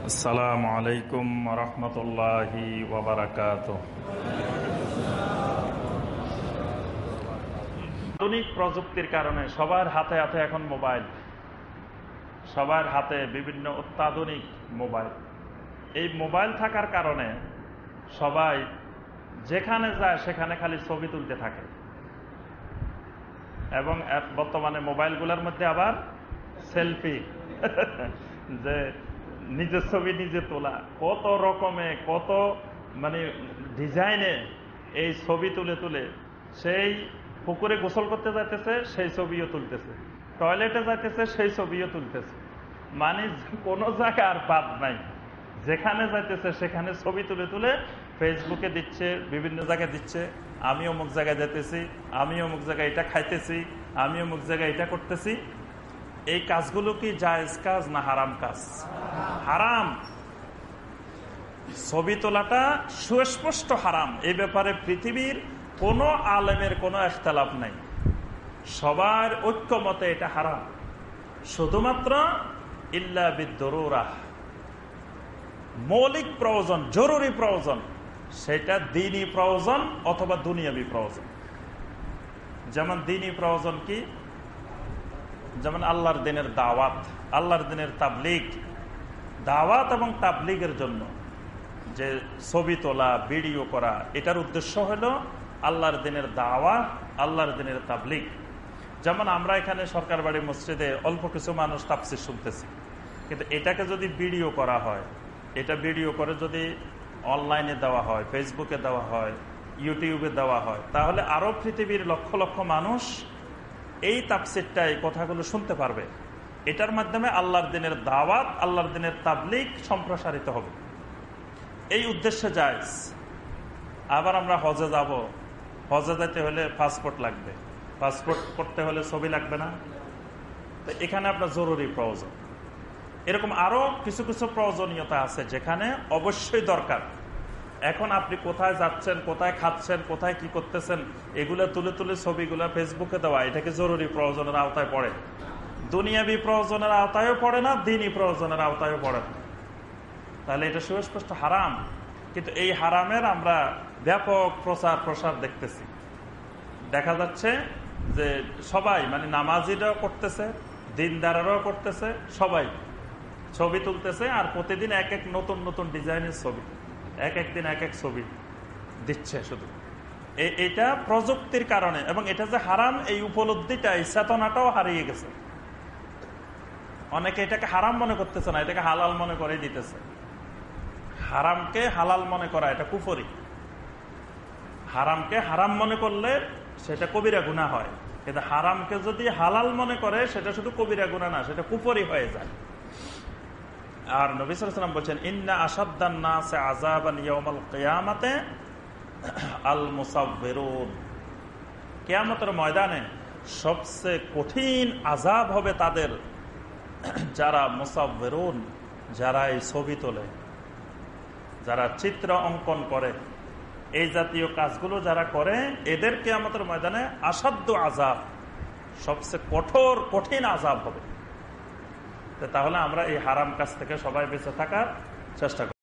আসসালামু আলাইকুম রহমতুল্লাহি আধুনিক প্রযুক্তির কারণে সবার হাতে হাতে এখন মোবাইল। সবার হাতে বিভিন্ন অত্যাধুনিক মোবাইল। এই মোবাইল থাকার কারণে সবাই যেখানে যায় সেখানে খালি ছবি তুলতে থাকে। এবং বর্তমানে মোবাইলগুলোর মধ্যে আবার সেলফি। যে নিজের ছবি নিজে তোলা। কত রকমে, কত মানে ডিজাইনে এই ছবি তুলে তুলে সেই পুকুরে গোসল করতে যাইতেছে, সেই ছবিও তুলতেছে। টয়লেটে যাইতেছে, সেই ছবিও তুলতেছে। মানে কোনো জায়গা আর বাদ নাই। যেখানে যাইতেছে, সেখানে ছবি তুলে তুলে ফেসবুকে দিচ্ছে, বিভিন্ন জায়গায় দিচ্ছে। আমি অমুক জায়গায় যেতেছি আমি অমুক জায়গায় এটা খাইতেছি আমি অমুক জায়গায় এটা করতেছি। এই কাজগুলো কি জায়েজ কাজ না হারাম কাজ? হারাম। ছবি তোলাটা সুস্পষ্ট হারাম। এই ব্যাপারে পৃথিবীর কোনো আলেমের কোনো একতলাপ নাই। সবার ঐক্যমতে এটা হারাম। শুধুমাত্র ইল্লা মৌলিক প্রয়োজন, জরুরি প্রয়োজন, সেটা দিনই প্রয়োজন অথবা দুনিয়াবি প্রয়োজন। যেমন দিনই প্রয়োজন কি? যেমন আল্লাহর দিনের দাওয়াত, আল্লাহর দিনের তাবলিগ। দাওয়াত এবং তাবলিগের জন্য যে ছবি তোলা, ভিডিও করা, এটার উদ্দেশ্য হলো আল্লাহর দিনের দাওয়া আল্লাহর দিনের তাবলিগ। যেমন আমরা এখানে সরকার বাড়ি মসজিদে অল্প কিছু মানুষ তাপসির শুনতেছি, কিন্তু এটাকে যদি ভিডিও করা হয়, এটা ভিডিও করে যদি অনলাইনে দেওয়া হয়, ফেসবুকে দেওয়া হয়, ইউটিউবে দেওয়া হয়, তাহলে আরও পৃথিবীর লক্ষ লক্ষ মানুষ এই তাপসিরটা এই কথাগুলো শুনতে পারবে। এটার মাধ্যমে আল্লাহর দিনের দাওয়াত, আল্লাহর দিনের তাবলিগ সম্প্রসারিত হবে। এই উদ্দেশ্যে যায় আবার আমরা হজে যাব। হজে যেতে হলে পাসপোর্ট লাগবে। পাসপোর্ট করতে হলে ছবি লাগবে না। তো এখানে আপনার জরুরি প্রয়োজন। এরকম আরও কিছু কিছু প্রয়োজনীয়তা আছে যেখানে অবশ্যই দরকার। এখন আপনি কোথায় যাচ্ছেন, কোথায় খাচ্ছেন, কোথায় কি করতেছেন, এগুলো তুলে তুলে ছবিগুলো ফেসবুকে দেওয়া, এটাকে জরুরি প্রয়োজনের আওতায় পড়ে। দুনিয়াবি প্রয়োজনের আওতায়ও পড়ে না, দিনই প্রয়োজনের আওতায়ও পড়ে না। তাহলে এটা সুস্পষ্ট হারাম। কিন্তু এই হারামের আমরা ব্যাপক প্রচার প্রসার দেখতেছি। দেখা যাচ্ছে যে সবাই মানে নামাজিরাও করতেছে, দিনদারেরাও করতেছে, সবাই ছবি তুলতেছে, আর প্রতিদিন এক এক নতুন নতুন ডিজাইনের ছবি। এক এক দিন এক এক ছবি দিচ্ছে শুধু। এটা প্রযুক্তির কারণে, এবং এটা যে হারাম, এই উপলব্ধিটা, এই চেতনাটাও হারিয়ে গেছে। অনেকে এটাকে হারাম মনে করতেছে না, এটাকে হালাল মনে করে দিতেছে। হারামকে হালাল মনে করা, এটা কুফরি। হারামকে হারাম মনে করলে সেটা কবিরা গুণা হয়। কিন্তু হারামকে যদি হালাল মনে করে, সেটা শুধু কবিরা গুণা না, সেটা কুফরি হয়ে যায়। আর নবিসাম বলছেন, ইন্না কিয়ামাতে আল মুসাফিরুন কেয়ামতের ময়দানে সবচেয়ে কঠিন আজাব হবে তাদের, যারা মুসাফিরুন যারা এই ছবি তোলে, যারা চিত্র অঙ্কন করে। এই জাতীয় কাজগুলো যারা করে এদেরকে আমাদের ময়দানে আসাধ্য আজাব সবচেয়ে কঠোর, কঠিন আজাব হবে। তাহলে আমরা এই হারাম কাজ থেকে সবাই বেঁচে থাকার চেষ্টা করি